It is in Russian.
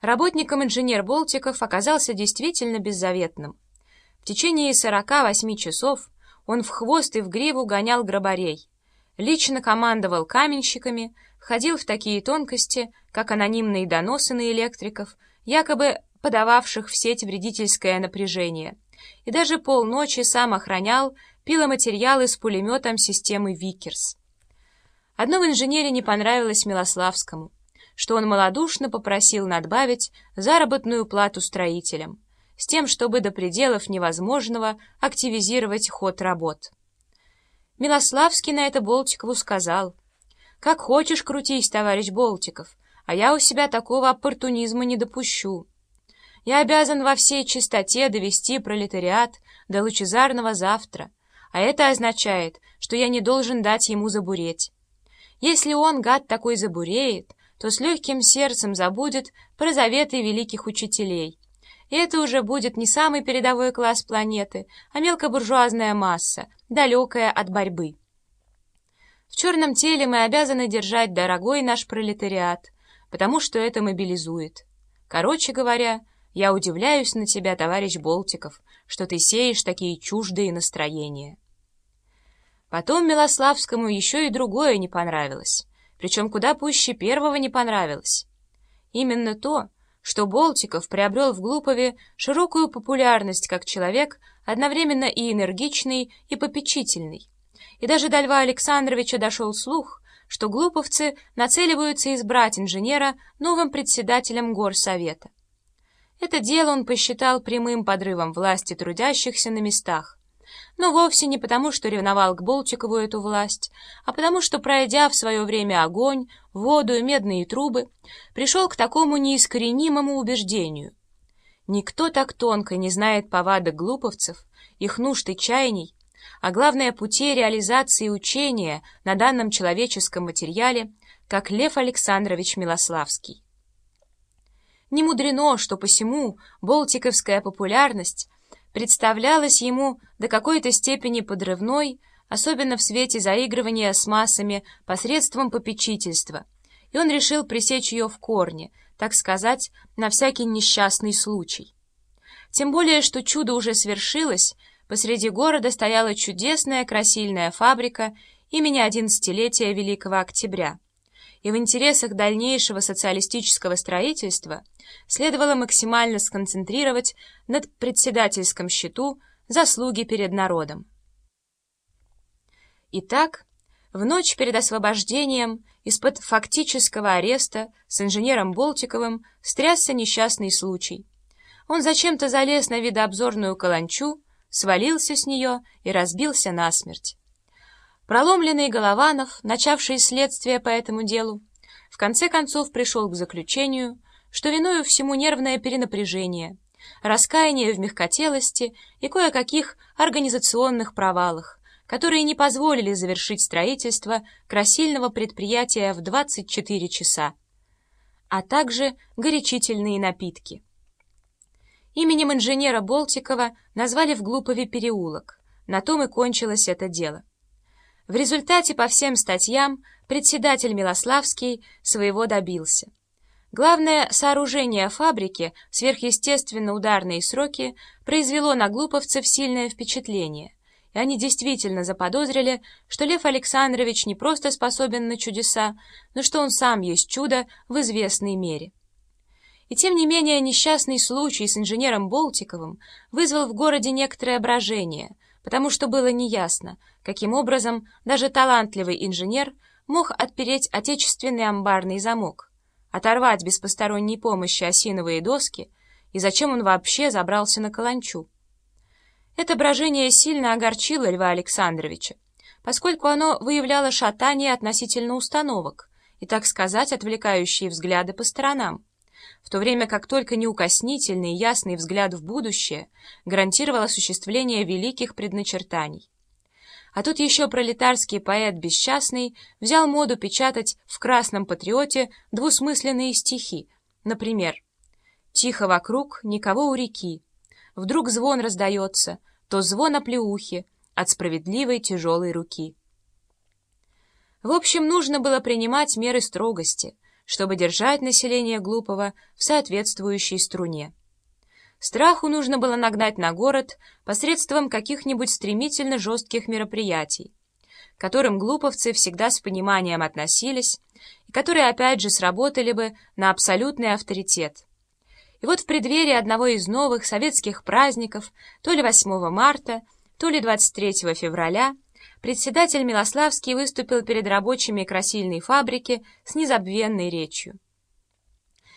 Работником инженер Болтиков оказался действительно беззаветным. В течение 48 часов он в хвост и в гриву гонял грабарей, лично командовал каменщиками, входил в такие тонкости, как анонимные доносы на электриков, якобы подававших в сеть вредительское напряжение, и даже полночи сам охранял пиломатериалы с пулеметом системы «Викерс». Одно в инженере не понравилось Милославскому, что он малодушно попросил надбавить заработную плату строителям, с тем, чтобы до пределов невозможного активизировать ход работ. Милославский на это Болтикову сказал, «Как хочешь крутись, товарищ Болтиков, а я у себя такого оппортунизма не допущу. Я обязан во всей чистоте довести пролетариат до лучезарного завтра, а это означает, что я не должен дать ему забуреть. Если он, гад такой, забуреет, то с легким сердцем забудет про заветы великих учителей, и это уже будет не самый передовой класс планеты, а мелкобуржуазная масса, далекая от борьбы. В черном теле мы обязаны держать дорогой наш пролетариат, потому что это мобилизует. Короче говоря, я удивляюсь на тебя, товарищ Болтиков, что ты сеешь такие чуждые настроения. Потом Милославскому еще и другое не понравилось, причем куда пуще первого не понравилось. Именно то, что Болтиков приобрел в Глупове широкую популярность как человек, одновременно и энергичный, и попечительный. И даже до Льва Александровича дошел слух, что глуповцы нацеливаются избрать инженера новым председателем горсовета. Это дело он посчитал прямым подрывом власти трудящихся на местах, но вовсе не потому, что ревновал к Болтикову эту власть, а потому что, пройдя в свое время огонь, воду и медные трубы, пришел к такому неискоренимому убеждению. Никто так тонко не знает повадок глуповцев, их нужд и чаяний, а главное путей реализации учения на данном человеческом материале, как Лев Александрович Милославский. Не мудрено, что посему болтиковская популярность представлялась ему до какой-то степени подрывной, особенно в свете заигрывания с массами посредством попечительства, и он решил пресечь ее в корне, так сказать, на всякий несчастный случай. Тем более, что чудо уже свершилось, посреди города стояла чудесная красильная фабрика имени одиннадцатилетия Великого Октября и в интересах дальнейшего социалистического строительства следовало максимально сконцентрировать над председательском счету заслуги перед народом. Итак, в ночь перед освобождением из-под фактического ареста с инженером Болтиковым стрясся несчастный случай. Он зачем-то залез на видообзорную каланчу, свалился с нее и разбился насмерть. Проломленный Голованов, начавший следствие по этому делу, в конце концов пришел к заключению, что виною всему нервное перенапряжение, раскаяние в мягкотелости и кое-каких организационных провалах, которые не позволили завершить строительство красильного предприятия в 24 часа, а также горячительные напитки. Именем инженера Болтикова назвали в Глупове переулок, на том и кончилось это дело. В результате по всем статьям председатель Милославский своего добился. Главное сооружение фабрики, сверхъестественно ударные сроки, произвело на глуповцев сильное впечатление, и они действительно заподозрили, что Лев Александрович не просто способен на чудеса, но что он сам есть чудо в известной мере. И тем не менее несчастный случай с инженером Болтиковым вызвал в городе некоторое брожение – потому что было неясно, каким образом даже талантливый инженер мог отпереть отечественный амбарный замок, оторвать без посторонней помощи осиновые доски, и зачем он вообще забрался на каланчу. Это брожение сильно огорчило Льва Александровича, поскольку оно выявляло шатание относительно установок и, так сказать, отвлекающие взгляды по сторонам в то время как только неукоснительный и ясный взгляд в будущее гарантировал осуществление великих предначертаний. А тут еще пролетарский поэт бесчастный взял моду печатать в «Красном патриоте» двусмысленные стихи, например «Тихо вокруг, никого у реки, вдруг звон раздается, то звон оплеухи от справедливой тяжелой руки». В общем, нужно было принимать меры строгости — чтобы держать население Глупого в соответствующей струне. Страху нужно было нагнать на город посредством каких-нибудь стремительно жестких мероприятий, к которым глуповцы всегда с пониманием относились и которые опять же сработали бы на абсолютный авторитет. И вот в преддверии одного из новых советских праздников, то ли 8 марта, то ли 23 февраля, председатель Милославский выступил перед рабочими красильной фабрики с незабвенной речью.